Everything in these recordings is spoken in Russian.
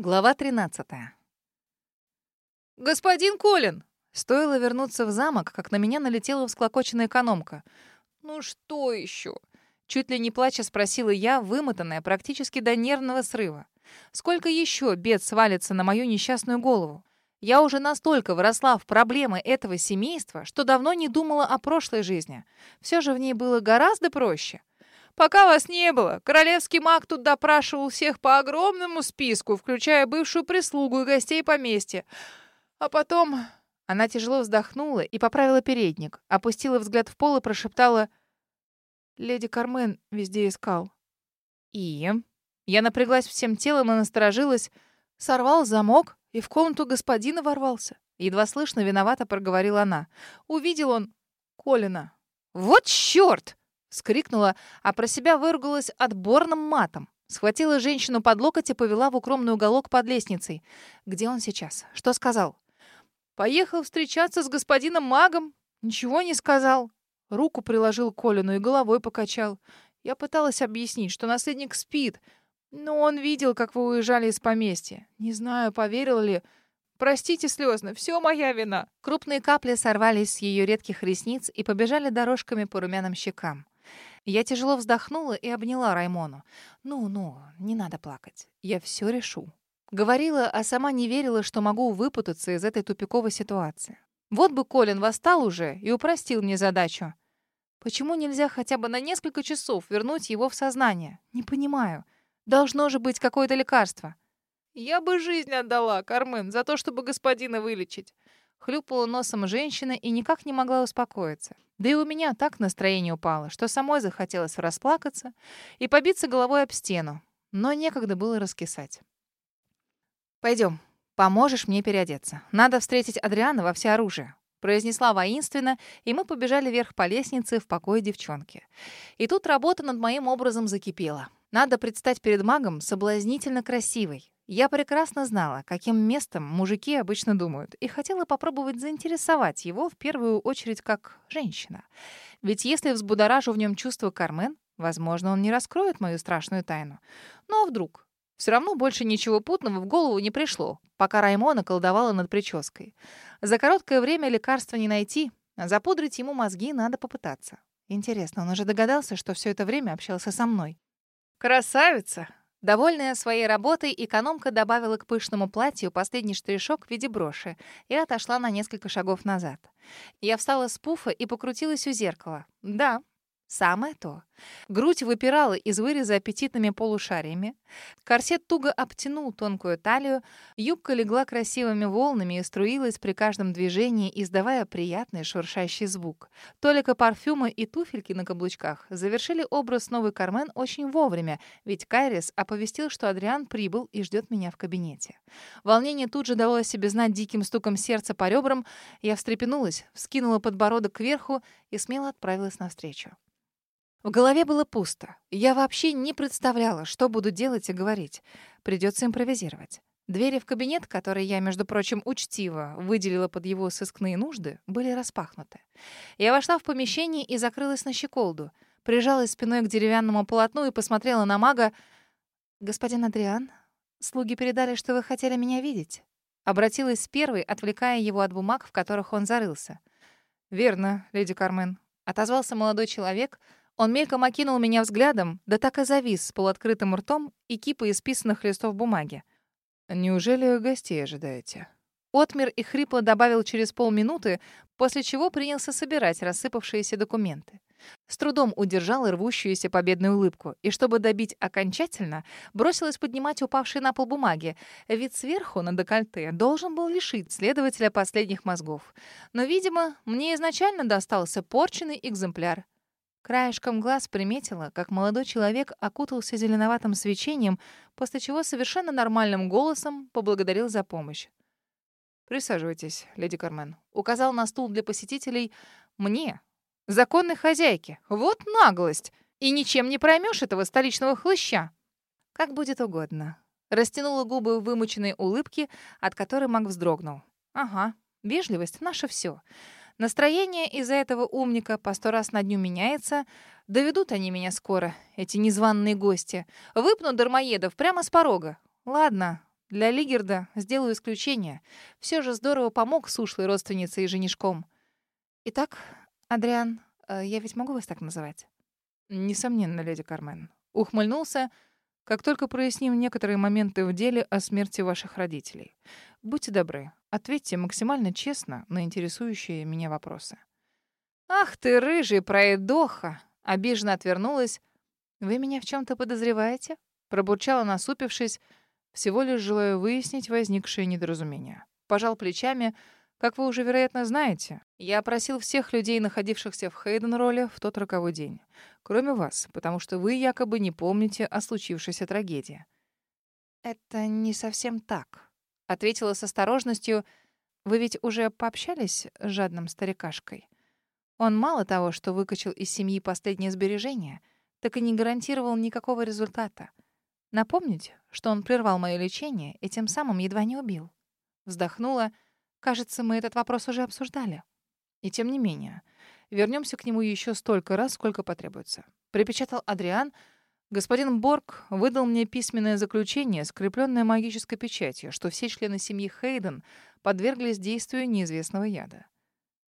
Глава 13. «Господин Колин!» Стоило вернуться в замок, как на меня налетела всклокоченная экономка. «Ну что еще?» Чуть ли не плача спросила я, вымотанная практически до нервного срыва. «Сколько еще бед свалится на мою несчастную голову? Я уже настолько выросла в проблемы этого семейства, что давно не думала о прошлой жизни. Все же в ней было гораздо проще. Пока вас не было, королевский маг тут допрашивал всех по огромному списку, включая бывшую прислугу и гостей поместья. А потом... Она тяжело вздохнула и поправила передник, опустила взгляд в пол и прошептала «Леди Кармен везде искал». И... Я напряглась всем телом и насторожилась, сорвал замок и в комнату господина ворвался. Едва слышно, виновато проговорила она. Увидел он Колина. «Вот чёрт!» Скрикнула, а про себя выругалась отборным матом. Схватила женщину под локоть и повела в укромный уголок под лестницей. Где он сейчас? Что сказал? Поехал встречаться с господином магом. Ничего не сказал. Руку приложил Колину и головой покачал. Я пыталась объяснить, что наследник спит, но он видел, как вы уезжали из поместья. Не знаю, поверил ли. Простите слезно, все моя вина. Крупные капли сорвались с ее редких ресниц и побежали дорожками по румяным щекам. Я тяжело вздохнула и обняла Раймону. «Ну-ну, не надо плакать. Я все решу». Говорила, а сама не верила, что могу выпутаться из этой тупиковой ситуации. Вот бы Колин восстал уже и упростил мне задачу. Почему нельзя хотя бы на несколько часов вернуть его в сознание? Не понимаю. Должно же быть какое-то лекарство. Я бы жизнь отдала, Кармен, за то, чтобы господина вылечить. Хлюпала носом женщина и никак не могла успокоиться. Да и у меня так настроение упало, что самой захотелось расплакаться и побиться головой об стену. Но некогда было раскисать. «Пойдем, поможешь мне переодеться. Надо встретить Адриана во всеоружие», — произнесла воинственно, и мы побежали вверх по лестнице в покое девчонки. И тут работа над моим образом закипела. Надо предстать перед магом соблазнительно красивой, я прекрасно знала, каким местом мужики обычно думают, и хотела попробовать заинтересовать его в первую очередь как женщина. Ведь если взбудоражу в нем чувство Кармен, возможно, он не раскроет мою страшную тайну. Ну а вдруг? Все равно больше ничего путного в голову не пришло, пока Раймона колдовала над прической. За короткое время лекарства не найти, а запудрить ему мозги надо попытаться. Интересно, он уже догадался, что все это время общался со мной. «Красавица!» Довольная своей работой, экономка добавила к пышному платью последний штришок в виде броши и отошла на несколько шагов назад. Я встала с пуфа и покрутилась у зеркала. Да, Самое то. Грудь выпирала из выреза аппетитными полушариями. Корсет туго обтянул тонкую талию. Юбка легла красивыми волнами и струилась при каждом движении, издавая приятный шуршащий звук. Толика парфюма и туфельки на каблучках завершили образ новый Кармен очень вовремя, ведь Кайрис оповестил, что Адриан прибыл и ждет меня в кабинете. Волнение тут же дало о себе знать диким стуком сердца по ребрам. Я встрепенулась, вскинула подбородок кверху и смело отправилась навстречу. В голове было пусто. Я вообще не представляла, что буду делать и говорить. Придется импровизировать. Двери в кабинет, которые я, между прочим, учтиво выделила под его сыскные нужды, были распахнуты. Я вошла в помещение и закрылась на щеколду. Прижалась спиной к деревянному полотну и посмотрела на мага. «Господин Адриан, слуги передали, что вы хотели меня видеть». Обратилась с первой, отвлекая его от бумаг, в которых он зарылся. «Верно, леди Кармен», — отозвался молодой человек — он мельком окинул меня взглядом, да так и завис с полуоткрытым ртом и кипой исписанных листов бумаги. «Неужели гостей ожидаете?» Отмер и хрипло добавил через полминуты, после чего принялся собирать рассыпавшиеся документы. С трудом удержал рвущуюся победную улыбку, и чтобы добить окончательно, бросилась поднимать упавшие на пол бумаги, ведь сверху на декольте должен был лишить следователя последних мозгов. Но, видимо, мне изначально достался порченный экземпляр, Краешком глаз приметила, как молодой человек окутался зеленоватым свечением, после чего совершенно нормальным голосом поблагодарил за помощь. «Присаживайтесь, леди Кармен». Указал на стул для посетителей мне, законной хозяйке. Вот наглость! И ничем не проймешь этого столичного хлыща. Как будет угодно. Растянула губы в вымученной улыбке, от которой маг вздрогнул. Ага, вежливость — наше все. Настроение из-за этого умника по сто раз на дню меняется. Доведут они меня скоро, эти незваные гости. Выпнут дармоедов прямо с порога. Ладно, Для Лигерда сделаю исключение. Все же здорово помог с ушлой родственницей и женишком. Итак, Адриан, э, я ведь могу вас так называть? Несомненно, леди Кармен. Ухмыльнулся, как только проясним некоторые моменты в деле о смерти ваших родителей. Будьте добры, ответьте максимально честно на интересующие меня вопросы. «Ах ты, рыжий пройдоха!» Обиженно отвернулась. «Вы меня в чем то подозреваете?» Пробурчала, насупившись, всего лишь желаю выяснить возникшее недоразумение. Пожал плечами. Как вы уже, вероятно, знаете, я опросил всех людей, находившихся в Хейден-роле в тот роковой день. Кроме вас, потому что вы якобы не помните о случившейся трагедии. «Это не совсем так», — ответила с осторожностью. «Вы ведь уже пообщались с жадным старикашкой? Он мало того, что выкачал из семьи последние сбережения, так и не гарантировал никакого результата. Напомнить, что он прервал мое лечение и тем самым едва не убил. Вздохнула. Кажется, мы этот вопрос уже обсуждали. И тем не менее, вернемся к нему еще столько раз, сколько потребуется. Припечатал Адриан. Господин Борг выдал мне письменное заключение, скрепленное магической печатью, что все члены семьи Хейден подверглись действию неизвестного яда.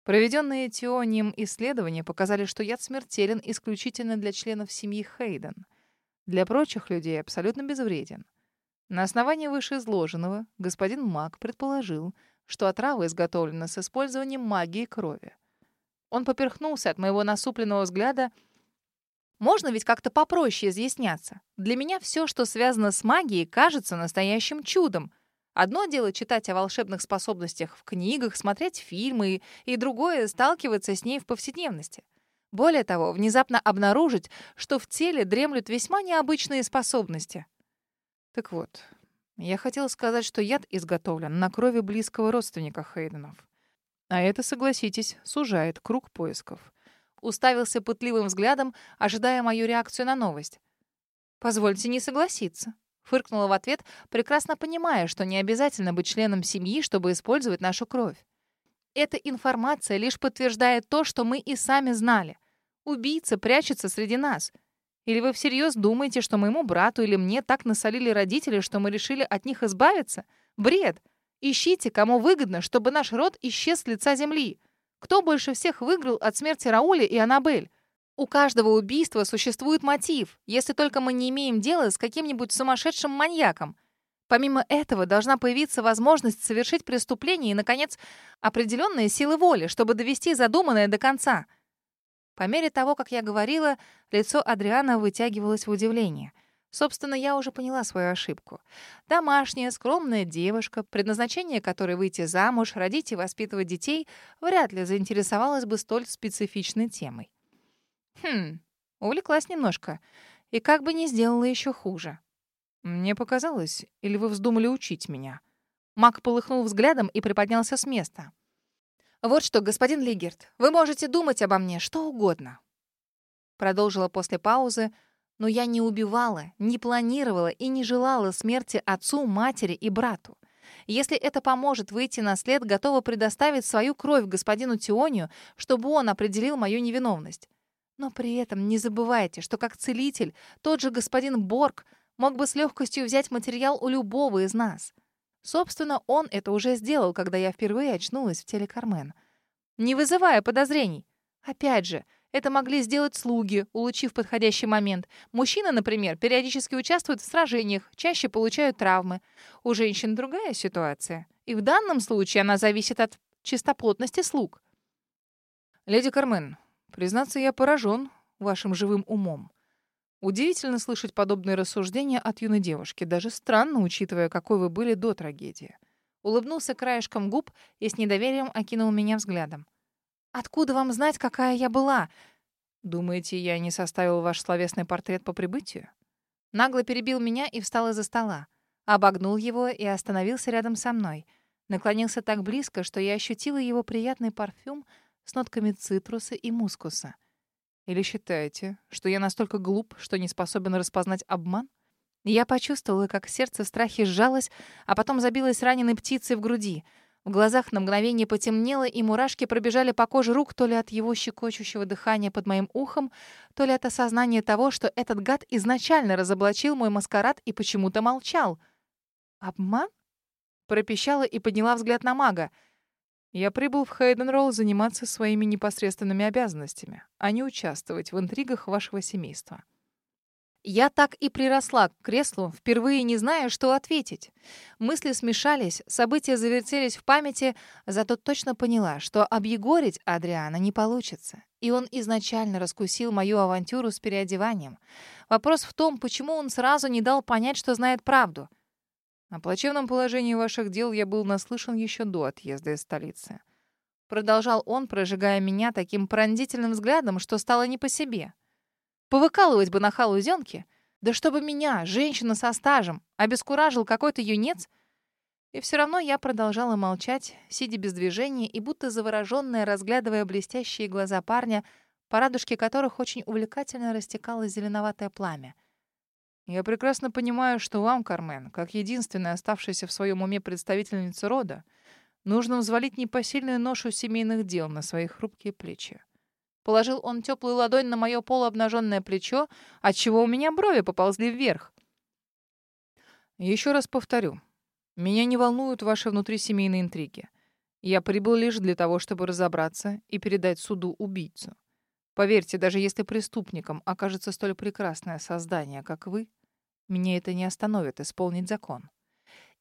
Проведенные Теонием исследования показали, что яд смертелен исключительно для членов семьи Хейден — для прочих людей абсолютно безвреден. На основании вышеизложенного господин Мак предположил, что отрава изготовлена с использованием магии крови. Он поперхнулся от моего насупленного взгляда. Можно ведь как-то попроще изъясняться. Для меня все, что связано с магией, кажется настоящим чудом. Одно дело читать о волшебных способностях в книгах, смотреть фильмы, и другое — сталкиваться с ней в повседневности. Более того, внезапно обнаружить, что в теле дремлют весьма необычные способности. Так вот, я хотел сказать, что яд изготовлен на крови близкого родственника Хейденов. А это, согласитесь, сужает круг поисков. Уставился пытливым взглядом, ожидая мою реакцию на новость. «Позвольте не согласиться», — фыркнула в ответ, прекрасно понимая, что не обязательно быть членом семьи, чтобы использовать нашу кровь. Эта информация лишь подтверждает то, что мы и сами знали. Убийца прячется среди нас. Или вы всерьез думаете, что моему брату или мне так насолили родители, что мы решили от них избавиться? Бред! Ищите, кому выгодно, чтобы наш род исчез с лица земли. Кто больше всех выиграл от смерти Рауля и Аннабель? У каждого убийства существует мотив, если только мы не имеем дела с каким-нибудь сумасшедшим маньяком. Помимо этого, должна появиться возможность совершить преступление и, наконец, определенные силы воли, чтобы довести задуманное до конца. По мере того, как я говорила, лицо Адриана вытягивалось в удивление. Собственно, я уже поняла свою ошибку. Домашняя, скромная девушка, предназначение которой выйти замуж, родить и воспитывать детей, вряд ли заинтересовалась бы столь специфичной темой. Хм, увлеклась немножко. И как бы не сделала еще хуже. «Мне показалось, или вы вздумали учить меня?» Мак полыхнул взглядом и приподнялся с места. «Вот что, господин Лигерт, вы можете думать обо мне что угодно». Продолжила после паузы, но я не убивала, не планировала и не желала смерти отцу, матери и брату. Если это поможет выйти на след, готова предоставить свою кровь господину Тионию, чтобы он определил мою невиновность. Но при этом не забывайте, что как целитель тот же господин Борг — мог бы с легкостью взять материал у любого из нас. Собственно, он это уже сделал, когда я впервые очнулась в теле Кармен. Не вызывая подозрений. Опять же, это могли сделать слуги, улучив подходящий момент. Мужчины, например, периодически участвуют в сражениях, чаще получают травмы. У женщин другая ситуация. И в данном случае она зависит от чистоплотности слуг. «Леди Кармен, признаться, я поражен вашим живым умом. Удивительно слышать подобные рассуждения от юной девушки, даже странно, учитывая, какой вы были до трагедии. Улыбнулся краешком губ и с недоверием окинул меня взглядом. «Откуда вам знать, какая я была?» «Думаете, я не составил ваш словесный портрет по прибытию?» Нагло перебил меня и встал из-за стола. Обогнул его и остановился рядом со мной. Наклонился так близко, что я ощутила его приятный парфюм с нотками цитруса и мускуса — или считаете, что я настолько глуп, что не способен распознать обман? Я почувствовала, как сердце в страхе сжалось, а потом забилось раненой птицей в груди. В глазах на мгновение потемнело, и мурашки пробежали по коже рук то ли от его щекочущего дыхания под моим ухом, то ли от осознания того, что этот гад изначально разоблачил мой маскарад и почему-то молчал. «Обман?» Пропищала и подняла взгляд на мага. Я прибыл в Хейденролл заниматься своими непосредственными обязанностями, а не участвовать в интригах вашего семейства. Я так и приросла к креслу, впервые не зная, что ответить. Мысли смешались, события завертелись в памяти, зато точно поняла, что объегорить Адриана не получится. И он изначально раскусил мою авантюру с переодеванием. Вопрос в том, почему он сразу не дал понять, что знает правду. О плачевном положении ваших дел я был наслышан еще до отъезда из столицы. Продолжал он, прожигая меня таким пронзительным взглядом, что стало не по себе. Повыкалывать бы на халузенке. Да чтобы меня, женщина со стажем, обескуражил какой-то юнец. И все равно я продолжала молчать, сидя без движения и будто завороженная, разглядывая блестящие глаза парня, по радужке которых очень увлекательно растекалось зеленоватое пламя. Я прекрасно понимаю, что вам, Кармен, как единственная оставшаяся в своем уме представительница рода, нужно взвалить непосильную ношу семейных дел на свои хрупкие плечи. Положил он теплую ладонь на мое полуобнаженное плечо, отчего у меня брови поползли вверх. Еще раз повторю. Меня не волнуют ваши внутрисемейные интриги. Я прибыл лишь для того, чтобы разобраться и передать суду убийцу. Поверьте, даже если преступником окажется столь прекрасное создание, как вы, меня это не остановит исполнить закон.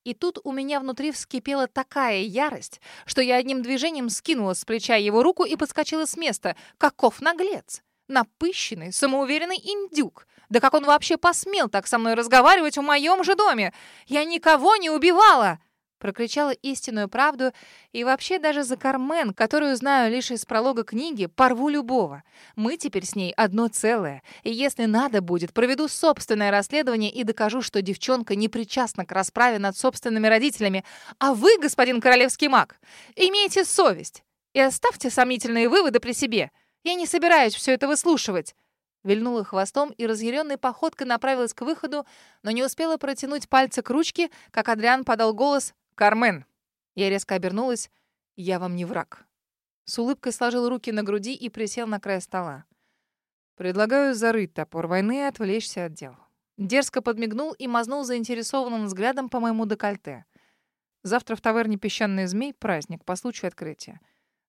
И тут у меня внутри вскипела такая ярость, что я одним движением скинула с плеча его руку и подскочила с места. Каков наглец! Напыщенный, самоуверенный индюк. Да как он вообще посмел так со мной разговаривать в моем же доме? Я никого не убивала! Прокричала истинную правду и вообще даже за Кармен, которую знаю лишь из пролога книги, порву любого. Мы теперь с ней одно целое. И если надо будет, проведу собственное расследование и докажу, что девчонка не причастна к расправе над собственными родителями. А вы, господин королевский маг, имейте совесть и оставьте сомнительные выводы при себе. Я не собираюсь все это выслушивать. Вильнула хвостом и разъяренной походкой направилась к выходу, но не успела протянуть пальцы к ручке, как Адриан подал голос «Кармен!» Я резко обернулась. «Я вам не враг». С улыбкой сложил руки на груди и присел на край стола. «Предлагаю зарыть топор войны и отвлечься от дел». Дерзко подмигнул и мазнул заинтересованным взглядом по моему декольте. «Завтра в таверне «Песчаный змей» праздник по случаю открытия.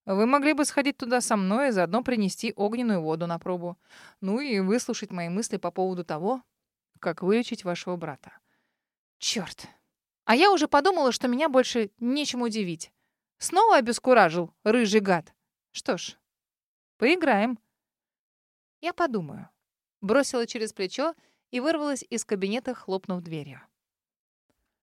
Вы могли бы сходить туда со мной и заодно принести огненную воду на пробу. Ну и выслушать мои мысли по поводу того, как вылечить вашего брата». «Чёрт!» А я уже подумала, что меня больше нечем удивить. Снова обескуражил рыжий гад. Что ж, поиграем. Я подумаю. Бросила через плечо и вырвалась из кабинета, хлопнув дверью.